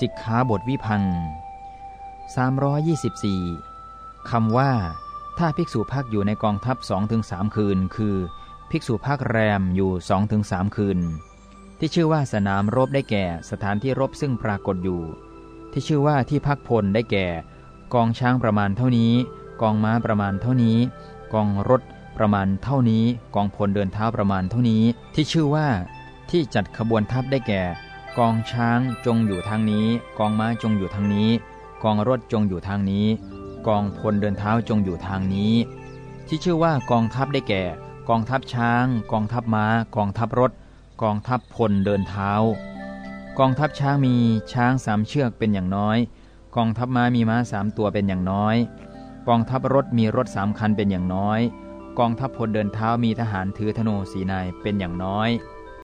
สิกขาบทวิพัง324 คำว่า ถ้าภิกษุพักอยู่ในกองทัพ 2-3 คืน คือ ภิกษุพักแรมอยู่ 2-3 คืน ที่ชื่อว่าสนามรบได้แก่สถานที่รบซึ่งปรากฏอยู่ ที่ชื่อว่าที่พักพลได้แก่ กองช้างประมาณเท่านี้ กองม้าประมาณเท่านี้ กองรถประมาณเท่านี้ กองพลเดินเท้าประมาณเท่านี้ ที่ชื่อว่า ที่จัดขบวนทัพได้แก่ กองช้างจงอยู่ทางนี้ กองม้าจงอยู่ทางนี้ กองรถจงอยู่ทางนี้ กองพลเดินเท้าจงอยู่ทางนี้ ที่ชื่อว่ากองทัพได้แก่ กองทัพช้าง กองทัพม้า กองทัพรถ กองทัพพลเดินเท้า กองทัพช้างมีช้างสามเชือกเป็นอย่างน้อย กองทัพม้ามีม้าสามตัวเป็นอย่างน้อย กองทัพรถมีรถสามคันเป็นอย่างน้อย กองทัพพลเดินเท้ามีทหารถือธนูสีนายเป็นอย่างน้อย